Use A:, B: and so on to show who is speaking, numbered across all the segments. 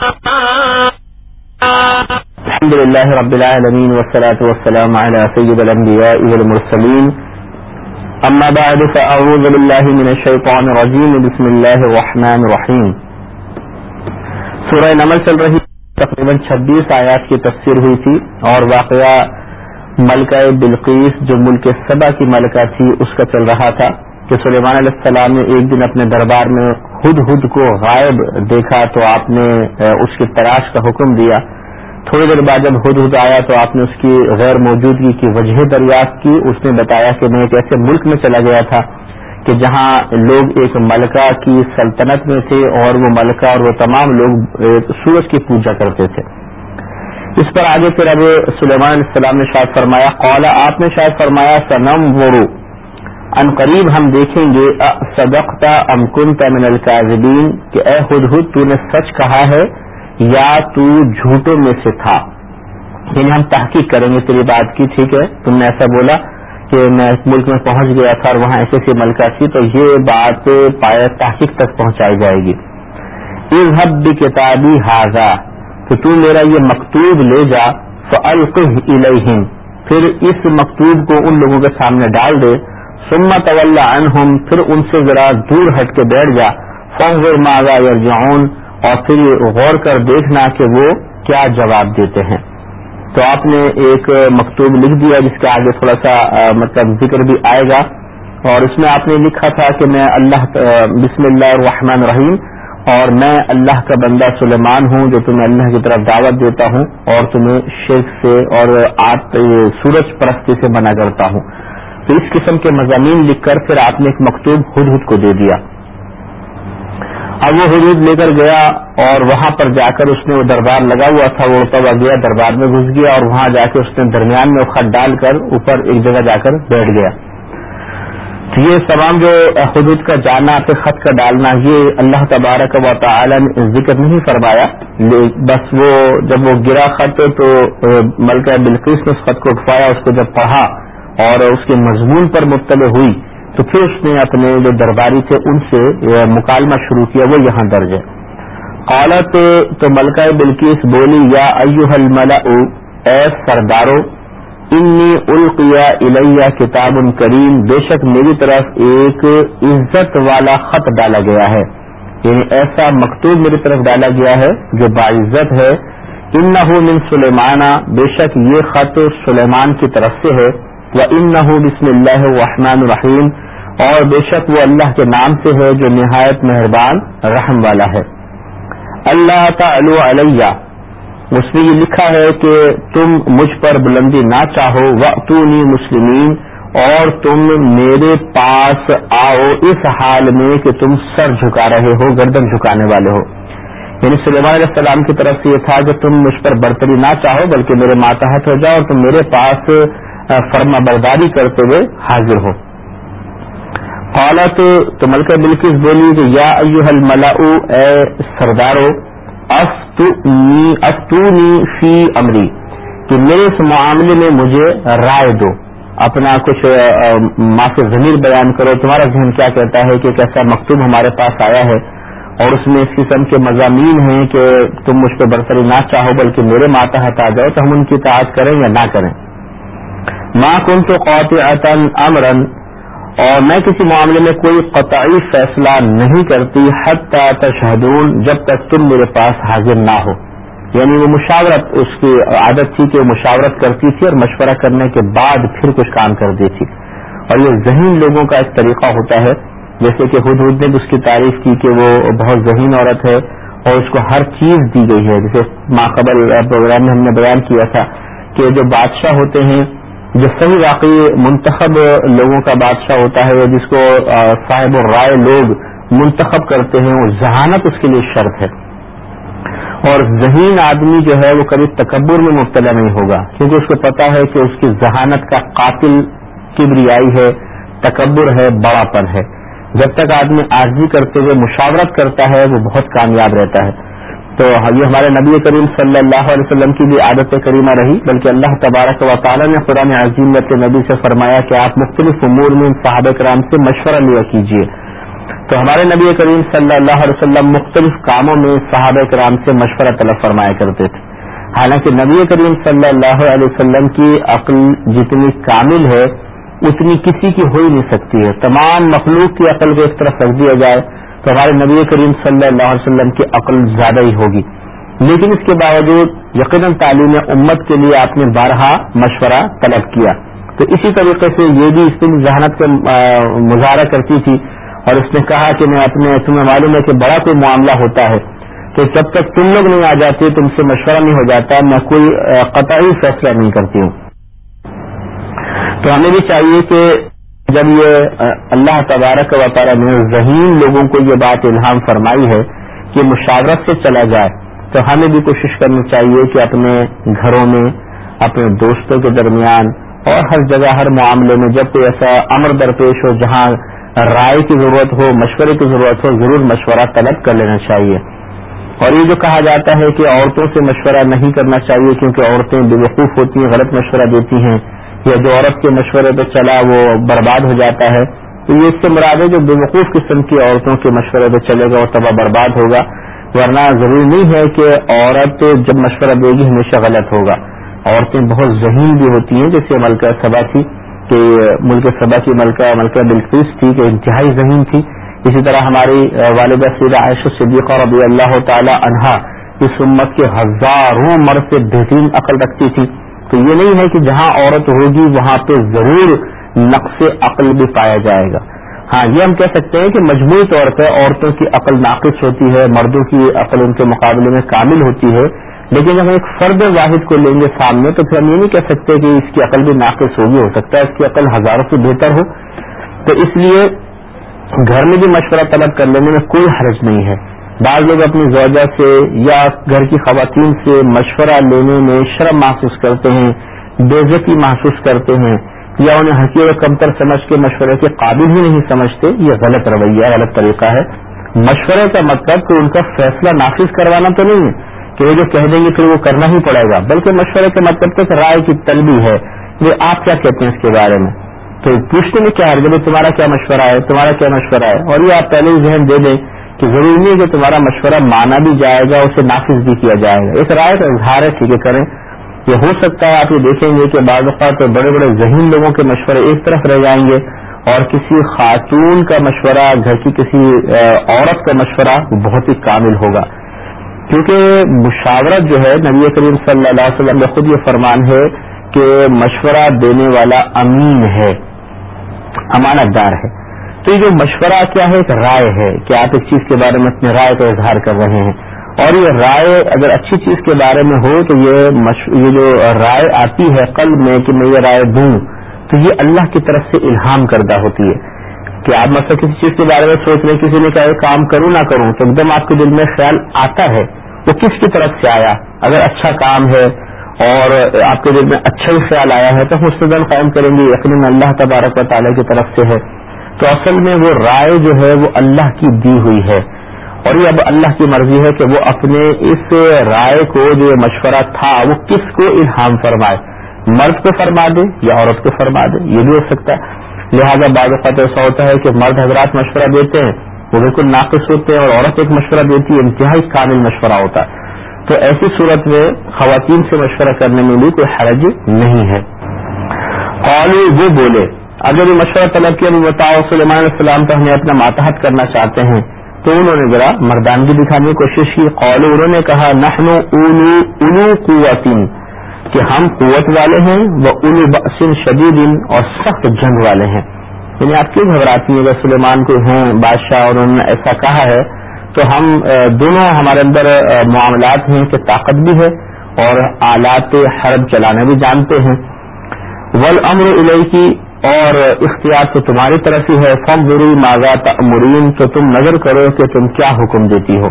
A: الحمد لله رب العالمين والصلاة والسلام على سيد الأنبياء والمرسلين. أما بعد، فأعوذ بالله من الشيطان الرجيم. بسم الله الرحمن الرحيم. سورہ نمل چل رہی تقریباً چھبیس آیات کی تفسیر ہوئی تھی اور واقعہ ملکہ بلقیس، جو ملک سبا کی ملکہ تھی، اس کا چل رہا تھا کہ سلیمان علیہ السلام نے ایک دن اپنے دربار میں خود خود کو غائب دیکھا تو آپ نے اس کی تلاش کا حکم دیا۔ تھوڑی دیر بعد جب خود خود آیا تو آپ نے اس کی غیر موجودگی کی وجہ دریافت کی۔ اس نے بتایا کہ میں ایک ایسے ملک میں چلا گیا تھا کہ جہاں لوگ ایک ملکہ کی سلطنت میں تھے اور وہ ملکہ اور وہ تمام لوگ سورج کی پوجا کرتے تھے۔ اس پر آگے پھر اب سلیمان السلام نے شاید فرمایا قولا آپ نے شاید فرمایا سنم وڑو ان قریب ہم دیکھیں گے صدقتا امکن تمن القاظبین کہ اے خود خود تو نے سچ کہا ہے، یا تو جھوٹوں میں سے تھا۔ یعنی ہم تحقیق کریں گے تیری بات کی، ٹھیک ہے؟ تم نے ایسا بولا کہ میں ملک میں پہنچ گیا تھا اور وہاں ایسی ایسی ملکہ تھی، تو یہ بات پایا تحقیق تک پہنچائی جائے گی۔ اس حد کتابی حاضہ کہ تو میرا یہ مکتوب لے جا تو پھر اس مکتوب کو ان لوگوں کے سامنے ڈال دے سما طول عنہم پھر ان سے ذرا دور ہٹ کے بیٹھ جا فنظر ماضا یرجعون، اور پھر غور کر دیکھنا کہ وہ کیا جواب دیتے ہیں۔ تو آپ نے ایک مکتوب لکھ دیا جس کے آگے تھوڑا سا مطلب ذکر بھی آئے گا۔ اور اس میں آپ نے لکھا تھا کہ میں اللہ بسم اللہ الرحمن الرحیم، اور میں اللہ کا بندہ سلیمان ہوں جو تمہیں اللہ کی طرف دعوت دیتا ہوں، اور تمہیں شرک سے اور آپ سورج پرستی سے منع کرتا ہوں۔ تو اس قسم کے مضامین لکھ کر پھر آپ نے ایک مکتوب ہد ہد کو دے دیا۔ اب وہ حدود لے کر گیا اور وہاں پر جا کر اس نے وہ دربار لگا ہوا تھا، وہ اڑتا ہوا گیا، دربار میں گھس گیا اور وہاں جا کے اس نے درمیان میں خط ڈال کر اوپر ایک جگہ جا کر بیٹھ گیا۔ تو یہ تمام جو حدود کا جانا، پھر خط کا ڈالنا، یہ اللہ تبارک و تعالی نے ذکر نہیں فرمایا۔ بس وہ جب وہ گرا خط تو ملکہ بلقیس نے اس خط کو اٹھوایا، اس کو جب پڑھا اور اس کے مضمون پر مطلع ہوئی تو پھر اس نے اپنے جو درباری تھے ان سے مکالمہ شروع کیا، وہ یہاں درج ہے۔ قالت تو ملکہ بلکیس بولی، یا ایو اے سردارو، انی القیا الیہ کتاب کریم، بے شک میری طرف ایک عزت والا خط ڈالا گیا ہے۔ یعنی ایسا مکتوب میری طرف ڈالا گیا ہے جو باعزت ہے۔ ان من سلیمانہ، بے شک یہ خط سلیمان کی طرف سے ہے۔ وہ ان بسم اللہ الرحمن الرحیم اور بے شک وہ اللہ کے نام سے ہے جو نہایت مہربان رحم والا ہے۔ اللہ تعالی علیہ، اس نے یہ لکھا ہے کہ تم مجھ پر بلندی نہ چاہو و مسلمین، اور تم میرے پاس آؤ، اس حال میں کہ تم سر جھکا رہے ہو، گردن جھکانے والے ہو۔ یعنی سلیمان علیہ السلام کی طرف سے یہ تھا کہ تم مجھ پر برتری نہ چاہو، بلکہ میرے ماتحت ہو جاؤ اور تم میرے پاس فرما برداری کرتے ہوئے حاضر ہو۔ حالت تو ملکہ بلکس بولی کہ یا الملا اے سردارو افتونی فی امری، کہ میرے اس معاملے میں مجھے رائے دو۔ اپنا کچھ معاف ضمیر بیان کرو۔ تمہارا ذہن کیا کہتا ہے کہ ایسا مکتوب ہمارے پاس آیا ہے؟ اور اس میں اس قسم کے مضامین ہیں کہ تم مجھ پہ برتری نہ چاہو، بلکہ میرے ماتا ہٹا جاؤ، تو ہم ان کی تعداد کریں یا نہ کریں؟ ماں کن تو قوت امرن اور میں کسی معاملے میں کوئی قطعی فیصلہ نہیں کرتی حد تشہدون جب تک تم میرے پاس حاضر نہ ہو۔ یعنی وہ مشاورت اس کی عادت تھی کہ وہ مشاورت کرتی تھی اور مشورہ کرنے کے بعد پھر کچھ کام کرتی تھی اور یہ ذہین لوگوں کا ایک طریقہ ہوتا ہے، جیسے کہ خود نے بھی اس کی تعریف کی کہ وہ بہت ذہین عورت ہے اور اس کو ہر چیز دی گئی ہے۔ جیسے ماقبل پروگرام میں ہم نے بیان کیا تھا کہ جو بادشاہ ہوتے ہیں جو صحیح واقعی منتخب لوگوں کا بادشاہ ہوتا ہے جس کو صاحب و رائے لوگ منتخب کرتے ہیں، وہ ذہانت اس کے لیے شرط ہے۔ اور ذہین آدمی جو ہے، وہ کبھی تکبر میں مبتلا نہیں ہوگا، کیونکہ اس کو پتا ہے کہ اس کی ذہانت کا قاتل کبریائی ہے، تکبر ہے، بڑا پن ہے۔ جب تک آدمی آرزی کرتے ہوئے مشاورت کرتا ہے، وہ بہت کامیاب رہتا ہے۔ تو یہ ہمارے نبی کریم صلی اللہ علیہ وسلم کی بھی عادت کریمہ رہی، بلکہ اللہ تبارک و تعالیٰ نے قرآن عظیم کے نبی سے فرمایا کہ آپ مختلف امور میں صحابہ کرام سے مشورہ لیا کیجیے تو ہمارے نبی کریم صلی اللہ علیہ وسلم مختلف کاموں میں صحابہ کرام سے مشورہ طلب فرمایا کرتے تھے۔ حالانکہ نبی کریم صلی اللہ علیہ وسلم کی عقل جتنی کامل ہے، اتنی کسی کی ہو ہی نہیں سکتی ہے۔ تمام مخلوق کی عقل کو اس طرف رکھ دیا جائے تو ہمارے نبی کریم صلی اللہ علیہ وسلم کی عقل زیادہ ہی ہوگی۔ لیکن اس کے باوجود یقیناً تعلیم امت کے لیے آپ نے بارہا مشورہ طلب کیا۔ تو اسی طریقے سے یہ بھی اس دن ذہانت کا مظاہرہ کرتی تھی اور اس نے کہا کہ میں اپنے، تمہیں معلوم ہے کہ بڑا کوئی معاملہ ہوتا ہے کہ جب تک تم لوگ نہیں آ جاتے، تم سے مشورہ نہیں ہو جاتا، میں کوئی قطعی فیصلہ نہیں کرتی ہوں۔ تو ہمیں بھی چاہیے کہ جب یہ اللہ تبارک و تعالیٰ نے ذہین لوگوں کو یہ بات الہام فرمائی ہے کہ مشاورت سے چلا جائے، تو ہمیں بھی کوشش کرنی چاہیے کہ اپنے گھروں میں، اپنے دوستوں کے درمیان اور ہر جگہ، ہر معاملے میں جب کوئی ایسا امر درپیش ہو جہاں رائے کی ضرورت ہو، مشورے کی ضرورت ہو، ضرور مشورہ طلب کر لینا چاہیے۔ اور یہ جو کہا جاتا ہے کہ عورتوں سے مشورہ نہیں کرنا چاہیے کیونکہ عورتیں بے وقوف ہوتی ہیں، غلط مشورہ دیتی ہیں۔ یا جو عورت کے مشورے پہ چلا وہ برباد ہو جاتا ہے، تو یہ اس سے مراد ہے جو بے وقوف قسم کی عورتوں کے مشورے پہ چلے گا اور تباہ برباد ہوگا۔ ورنہ ضروری نہیں ہے کہ عورت جب مشورہ دے گی ہمیشہ غلط ہوگا۔ عورتیں بہت ذہین بھی ہوتی ہیں، جیسے ملکہ سبا تھی کہ ملک سبا کی ملکہ ملکہ بالکل تھی کہ انتہائی ذہین تھی۔ اسی طرح ہماری والدہ سیدہ عائشہ صدیقہ رضی اللہ تعالی عنہا، اس امت کے ہزاروں مرد سے بہترین عقل رکھتی تھی۔ تو یہ نہیں ہے کہ جہاں عورت ہوگی وہاں پہ ضرور نقص عقل بھی پایا جائے گا۔ ہاں یہ ہم کہہ سکتے ہیں کہ مجموعی طور پہ عورتوں کی عقل ناقص ہوتی ہے، مردوں کی عقل ان کے مقابلے میں کامل ہوتی ہے، لیکن جب ہم ایک فرد واحد کو لیں گے سامنے تو پھر ہم یہ نہیں کہہ سکتے کہ اس کی عقل بھی ناقص ہوگی، ہو سکتا ہے اس کی عقل ہزاروں سے بہتر ہو۔ تو اس لیے گھر میں بھی مشورہ طلب کر لینے میں کوئی حرج نہیں ہے۔ بعض لوگ اپنی زوجہ سے یا گھر کی خواتین سے مشورہ لینے میں شرم محسوس کرتے ہیں، بےزتی محسوس کرتے ہیں یا انہیں ہنسی اور کمتر سمجھ کے مشورے کے قابل ہی نہیں سمجھتے، یہ غلط رویہ، غلط طریقہ ہے۔ مشورے کا مطلب کہ ان کا فیصلہ نافذ کروانا تو نہیں ہے کہ وہ جو کہہ دیں گے پھر وہ کرنا ہی پڑے گا، بلکہ مشورے کا مطلب تک رائے کی تلبی ہے یہ آپ کیا کہتے ہیں اس کے بارے میں۔ تو پوچھنے میں کیا ہے تمہارا کیا مشورہ ہے، تمہارا کیا مشورہ ہے؟ اور یہ آپ پہلے ہی ذہن دے دیں کہ ضروری نہیں ہے کہ تمہارا مشورہ مانا بھی جائے گا، اسے نافذ بھی کیا جائے گا۔ اس رائے کا اظہار ہے، ٹھیک ہے، کریں۔ یہ ہو سکتا ہے، آپ یہ دیکھیں گے کہ بعض اوقات بڑے بڑے ذہین لوگوں کے مشورے ایک طرف رہ جائیں گے اور کسی خاتون کا مشورہ، گھر کی کسی عورت کا مشورہ بہت ہی کامل ہوگا۔ کیونکہ مشاورت جو ہے، نبی کریم صلی اللہ علیہ وسلم میں خود یہ فرمان ہے کہ مشورہ دینے والا امین ہے امانت دار ہے۔ تو یہ جو مشورہ کیا ہے، ایک رائے ہے کہ آپ اس چیز کے بارے میں اپنے رائے کا اظہار کر رہے ہیں۔ اور یہ رائے اگر اچھی چیز کے بارے میں ہو تو یہ یہ جو رائے آتی ہے قلب میں کہ میں یہ رائے دوں، تو یہ اللہ کی طرف سے الہام کردہ ہوتی ہے۔ کہ آپ مثلا کسی چیز کے بارے میں سوچ رہے ہیں، کسی نے کہا کام کروں نہ کروں، تو ایک دم آپ کے دل میں خیال آتا ہے۔ وہ کس کی طرف سے آیا؟ اگر اچھا کام ہے اور آپ کے دل میں اچھا ہی خیال آیا ہے، تو ہم اس قائم کریں گے، یقیناً اللہ تبارک و تعالیٰ کی طرف سے ہے۔ تو اصل میں وہ رائے جو ہے وہ اللہ کی دی ہوئی ہے۔ اور یہ اب اللہ کی مرضی ہے کہ وہ اپنے اس رائے کو جو مشورہ تھا وہ کس کو الہام فرمائے۔ مرد کو فرما دے یا عورت کو فرما دے، یہ بھی ہو سکتا ہے۔ لہذا بعض اوقات ایسا ہوتا ہے کہ مرد حضرات مشورہ دیتے ہیں، وہ بالکل ناقص ہوتے ہیں اور عورت ایک مشورہ دیتی ہے، انتہائی کامل مشورہ ہوتا ہے۔ تو ایسی صورت میں خواتین سے مشورہ کرنے میں بھی کوئی حرج نہیں ہے۔ اور وہ بولے اگر یہ مشورہ طلب کیا بھی بتاؤ، سلیمان علیہ السلام تو ہمیں اپنا ماتحت کرنا چاہتے ہیں۔ تو انہوں نے ذرا مردانگی دکھانے کی کوشش کی۔ قول انہوں نے کہا، نحن اولو اولو قوتین کہ ہم قوت والے ہیں، وہ اولو بسن شدید اور سخت جنگ والے ہیں۔ یعنی آپ کیوں گھبراتی ہیں؟ اگر سلیمان کو ہیں بادشاہ اور انہوں نے ایسا کہا ہے، تو ہم دونوں ہمارے اندر معاملات ہیں کہ طاقت بھی ہے اور آلات حرب چلانا بھی جانتے ہیں۔ ول امر کی اور اختیار تو تمہاری طرف ہی ہے۔ فم ضروری ماغات امرین تو تم نظر کرو کہ تم کیا حکم دیتی ہو۔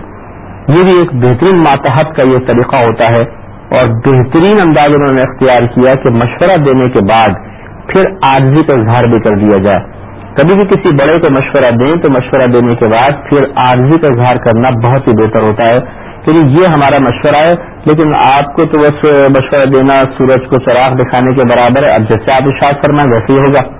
A: یہ بھی ایک بہترین ماتحت کا یہ طریقہ ہوتا ہے۔ اور بہترین انداز انہوں نے اختیار کیا کہ مشورہ دینے کے بعد پھر آرزی کا اظہار بھی کر دیا جائے۔ کبھی بھی کسی بڑے کو مشورہ دیں تو مشورہ دینے کے بعد پھر عارضی کا اظہار کرنا بہت ہی بہتر ہوتا ہے۔ کیونکہ یہ ہمارا مشورہ ہے، لیکن آپ کو تو بس مشورہ دینا، سورج کو چراغ دکھانے کے برابر ہے۔ اب جیسے آپ اشاعت کرنا ویسے ہی ہوگا۔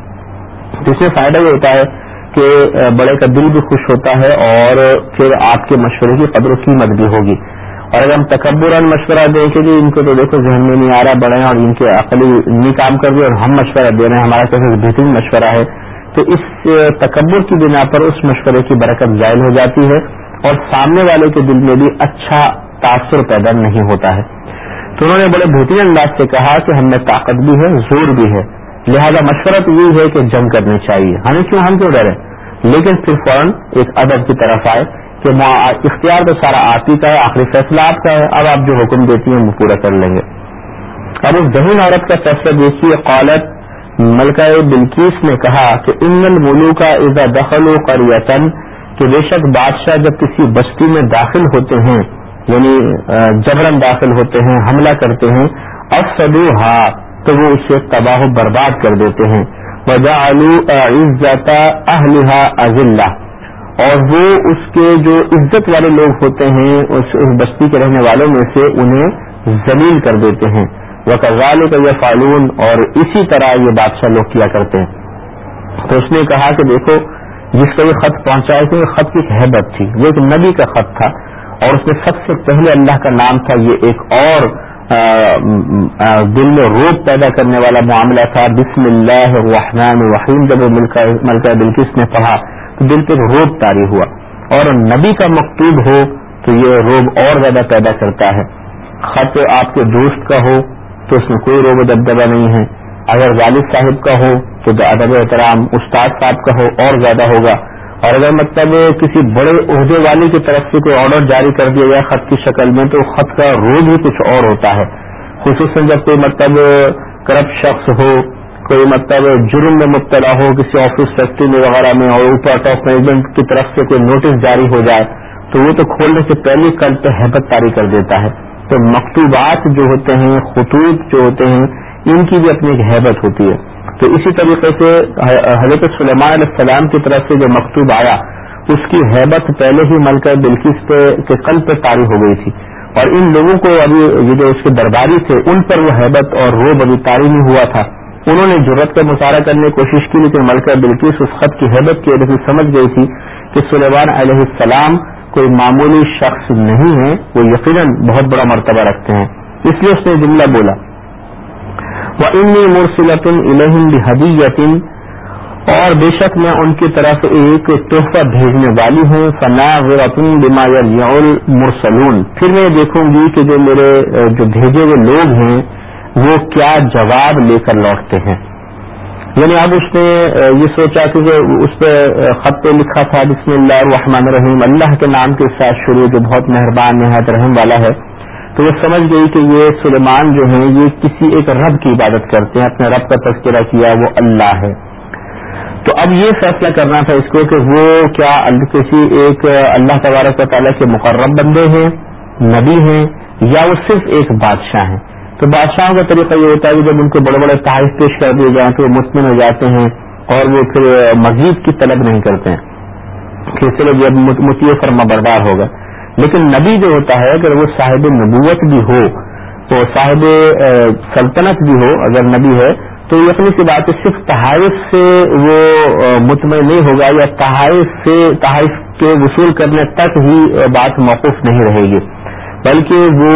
A: تو اس میں فائدہ یہ ہوتا ہے کہ بڑے کا دل بھی خوش ہوتا ہے اور پھر آپ کے مشورے کی قدر و قیمت بھی ہوگی۔ اور اگر ہم تکبر مشورہ دیں کہ جی ان کو تو دیکھو ذہن میں نہیں آ رہا، بڑے اور ان کے عقلی نہیں کام کر رہے اور ہم مشورہ دے رہے ہیں، ہمارا کیسے بہترین مشورہ ہے۔ تو اس تکبر کی بنا پر اس مشورے کی برکت ظاہر ہو جاتی ہے۔ اور سامنے والے کے دل میں بھی اچھا تاثر پیدا نہیں ہوتا ہے۔ تو انہوں نے بڑے بہترین انداز سے کہا کہ ہم میں طاقت بھی ہے، زور بھی ہے۔ لہذا مشورہ تو یہ ہے کہ جنگ کرنی چاہیے۔ ہمیں کیوں ہم کیوں ڈرے لیکن پھر فوراً ایک ادب کی طرف آئے کہ اختیار تو سارا آپ ہی کا ہے، آخری فیصلہ آپ کا ہے، اب آپ جو حکم دیتی ہیں وہ پورا کر لیں گے۔ اب اس ذہین عورت کا فیصلہ دیکھیے، قالت ملکہ بلکیس نے کہا کہ ان الملو کا عزا دخل و قریتن کہ بے شک بادشاہ جب کسی بستی میں داخل ہوتے ہیں یعنی جبرن داخل ہوتے ہیں، حملہ کرتے ہیں افسدو ہا تو وہ اسے تباہ و برباد کر دیتے ہیں۔ وجہ آلو عزت اہلحا ازلہ اور وہ اس کے جو عزت والے لوگ ہوتے ہیں، اس بستی کے رہنے والوں میں سے انہیں زلیل کر دیتے ہیں۔ وہ کزال کا یہ فالون اور اسی طرح یہ بادشاہ لوگ کیا کرتے ہیں۔ تو اس نے کہا کہ دیکھو جس کا یہ خط پہنچائے تھے خط کی حیبت تھی وہ ایک نبی کا خط تھا اور اس میں سب سے پہلے اللہ کا نام تھا، یہ ایک اور دل میں روپ پیدا کرنے والا معاملہ تھا، بسم اللہ الرحمن الرحیم، جب وہ ملکہ بلکس نے پڑھا تو دل پہ روب تاری ہوا اور نبی کا مکتوب ہو تو یہ روب اور زیادہ پیدا کرتا ہے۔ خط آپ کے دوست کا ہو تو اس میں کوئی روب دبدبا نہیں ہے۔ اگر والد صاحب کا ہو تو ادب احترام استاد صاحب کا ہو اور زیادہ ہوگا۔ اور اگر مطلب کسی بڑے عہدے والے کی طرف سے کوئی آرڈر جاری کر دیا جائے خط کی شکل میں، تو خط کا روز ہی کچھ اور ہوتا ہے۔ خصوصاً جب کوئی مطلب کرپٹ شخص ہو، کوئی مطلب جرم میں مبتلا ہو، کسی آفس فیکٹری میں وغیرہ میں اور اوپر ٹاپ مینجمنٹ کی طرف سے کوئی نوٹس جاری ہو جائے، تو وہ تو کھولنے سے پہلے کل پہ حیبت تاری کر دیتا ہے۔ تو مکتوبات جو ہوتے ہیں، خطوط جو ہوتے ہیں ان کی بھی اپنی ایک حیبت ہوتی ہے۔ تو اسی طریقے سے حضرت سلیمان علیہ السلام کی طرف سے جو مکتوب آیا، اس کی حیبت پہلے ہی ملکہ بلکیس پہ کے قلب پہ تاری ہو گئی تھی۔ اور ان لوگوں کو ابھی یہ جو اس کے درباری تھے، ان پر وہ حیبت اور روب ابھی تاری نہیں ہوا تھا۔ انہوں نے ضرورت کا مظاہرہ کرنے کی کوشش کی، لیکن ملکہ بلکیس اس خط کی حیبت کی وجہ سے سمجھ گئی تھی کہ سلیمان علیہ السلام کوئی معمولی شخص نہیں ہے، وہ یقیناً بہت بڑا مرتبہ رکھتے ہیں۔ اس لیے اس نے جملہ بولا۔ وہ ان مرسلت الہم اور بے شک میں ان کی طرف ایک تحفہ بھیجنے والی ہوں فنا غرتن بما مرسلون پھر میں دیکھوں گی کہ جو میرے، جو بھیجے ہوئے لوگ ہیں، وہ کیا جواب لے کر لوٹتے ہیں۔ یعنی اب اس نے، یہ سوچا کہ اس پہ خط پہ لکھا تھا، بسم اللہ الرحمن الرحیم، اللہ کے نام کے ساتھ شروع، جو بہت مہربان، نہایت رحم والا ہے۔ تو وہ سمجھ گئی کہ یہ سلیمان جو ہیں، یہ کسی ایک رب کی عبادت کرتے ہیں، اپنے رب کا تذکرہ کیا، وہ اللہ ہے۔ تو اب یہ فیصلہ کرنا تھا اس کو کہ وہ کیا کسی ایک اللہ تبارک و تعالیٰ کے مقرب بندے ہیں، نبی ہیں، یا وہ صرف ایک بادشاہ ہیں۔ تو بادشاہوں کا طریقہ یہ ہوتا ہے کہ جب ان کو بڑے بڑے تحائف پیش کر دیے جائیں تو وہ مطمئن ہو جاتے ہیں اور وہ پھر مزید کی طلب نہیں کرتے۔ ہیں کہ چلو جی، جب متی فرما بردار ہوگا۔ لیکن نبی جو ہوتا ہے، اگر وہ صاحب نبوت بھی ہو، تو صاحب سلطنت بھی ہو، اگر نبی ہے، تو یقینی سی بات ہے، صرف تحائف سے وہ مطمئن نہیں ہوگا یا تحائف سے، تحائف کے وصول کرنے تک ہی بات موقف نہیں رہے گی۔ بلکہ وہ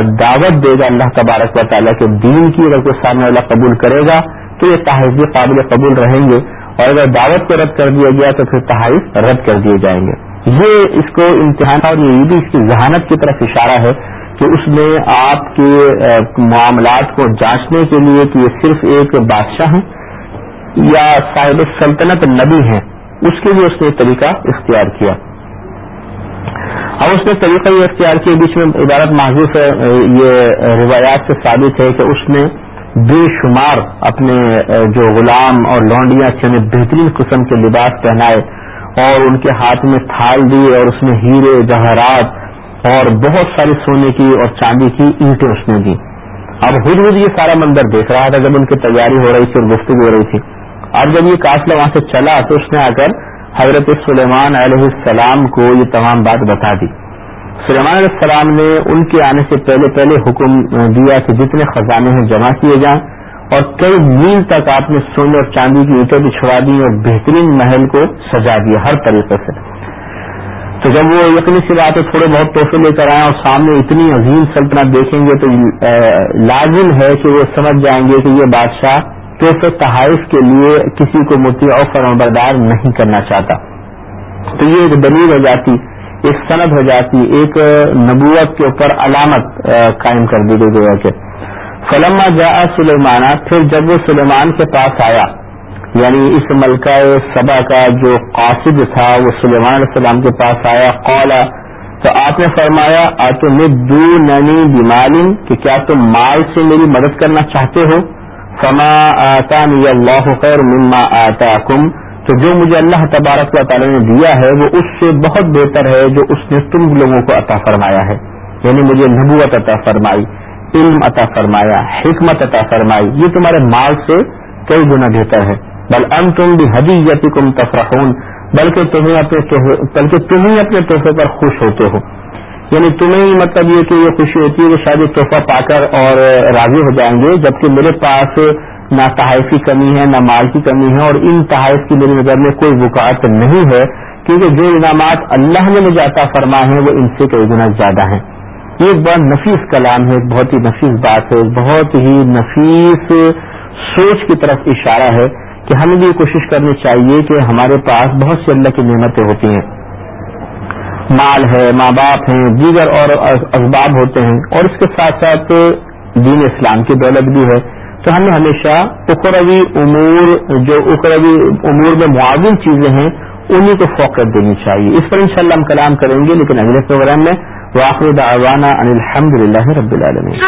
A: دعوت دے گا اللہ تبارک و تعالیٰ کے دین کی، اگر کوئی سامنے والا قبول کرے گا، تو یہ تحائف بھی قابل قبول رہیں گے۔ اور اگر دعوت کو رد کر دیا گیا، تو پھر تحائف رد کر دیے جائیں گے۔ یہ اس کو امتحان اور یہ بھی اس کی ذہانت کی طرف اشارہ ہے کہ اس نے آپ کے معاملات کو جانچنے کے لیے کہ یہ صرف ایک بادشاہ ہیں یا صاحب سلطنت نبی ہیں، اس کے لیے اس نے طریقہ اختیار کیا۔ اب اس نے طریقہ یہ اختیار کیا، بیچ میں عبارت محضوف ہے یہ روایات سے ثابت ہے کہ اس نے بے شمار اپنے جو غلام اور لونڈیاں تھے، انہیں بہترین قسم کے لباس پہنائے۔ اور ان کے ہاتھ میں تھال دی اور اس میں ہیرے جہرات اور بہت ساری سونے کی اور چاندی کی اینٹیں اس نے دی۔ اب خود خود یہ سارا مندر دیکھ رہا تھا جب ان کی تیاری ہو رہی تھی اور گفتگو ہو رہی تھی۔ اب جب یہ قافلہ وہاں سے چلا تو اس نے آ کر حضرت سلیمان علیہ السلام کو یہ تمام بات بتا دی۔ سلیمان علیہ السلام نے ان کے آنے سے پہلے پہلے حکم دیا کہ جتنے خزانے ہیں جمع کیے جائیں۔ اور کئی میل تک آپ نے سونے اور چاندی کی اینٹیں بھی چھڑا دی اور بہترین محل کو سجا دیا ہر طریقے سے۔ تو جب وہ یقینی سی بات ہے، تھوڑے بہت تحفے لے کر آئے اور سامنے اتنی عظیم سلطنت دیکھیں گے تو لازم ہے کہ وہ سمجھ جائیں گے کہ یہ بادشاہ تحفے تحائف کے لیے کسی کو متی اور فرمبردار نہیں کرنا چاہتا۔ تو یہ ایک دلیل ہو جاتی، ایک سند ہو جاتی، ایک نبوت کے اوپر علامت قائم کر دی گئی گویا کہ فلما جا سلیمانہ پھر جب وہ سلیمان کے پاس آیا یعنی اس ملکہ سبا کا جو قاصد تھا، وہ سلیمان علیہ السلام کے پاس آیا قولا تو آپ نے فرمایا آ میں دو ننی کہ کیا تم مال سے میری مدد کرنا چاہتے ہو؟ فما آتا اللہ خیر مما آتا کم تو جو مجھے اللہ تبارک و تعالیٰ نے دیا ہے، وہ اس سے بہت بہتر ہے جو اس نے تم لوگوں کو عطا فرمایا ہے یعنی مجھے نبوت عطا فرمائی۔ علم عطا فرمایا، حکمت عطا فرمائی۔ یہ تمہارے مال سے کئی گنا بہتر ہے بل ام تم بھی حدیتی کم تفرحون، بلکہ تمہیں اپنے بلکہ تم ہی اپنے تحفے پر خوش ہوتے ہو۔ یعنی تمہیں مطلب یہ کہ یہ خوشی ہوتی ہے کہ شاید یہ تحفہ پا کر اور راضی ہو جائیں گے، جبکہ میرے پاس نہ تحائف کی کمی ہے، نہ مال کی کمی ہے، اور ان تحائف کی میری نظر میں کوئی وکاعت نہیں ہے، کیونکہ جو انعامات اللہ نے مجھے عطا فرما ہے وہ ان سے کئی گنا زیادہ ہیں۔ یہ ایک بڑا نفیس کلام ہے، ایک بہت ہی نفیس بات ہے بہت ہی نفیس سوچ کی طرف اشارہ ہے کہ ہمیں بھی یہ کوشش کرنی چاہیے کہ ہمارے پاس بہت سی اللہ کی نعمتیں ہوتی ہیں۔ مال ہے، ماں باپ ہیں، دیگر اور اسباب ہوتے ہیں اور اس کے ساتھ ساتھ دین اسلام کی دولت بھی ہے۔ تو ہمیں ہمیشہ اخروی امور، جو اخروی امور میں معاون چیزیں ہیں انہیں کو فوقت دینی چاہیے۔ اس پر انشاءاللہ ہم کلام کریں گے، لیکن اگلے پروگرام میں واقع دعوانا ان الحمد للہ رب العالمین۔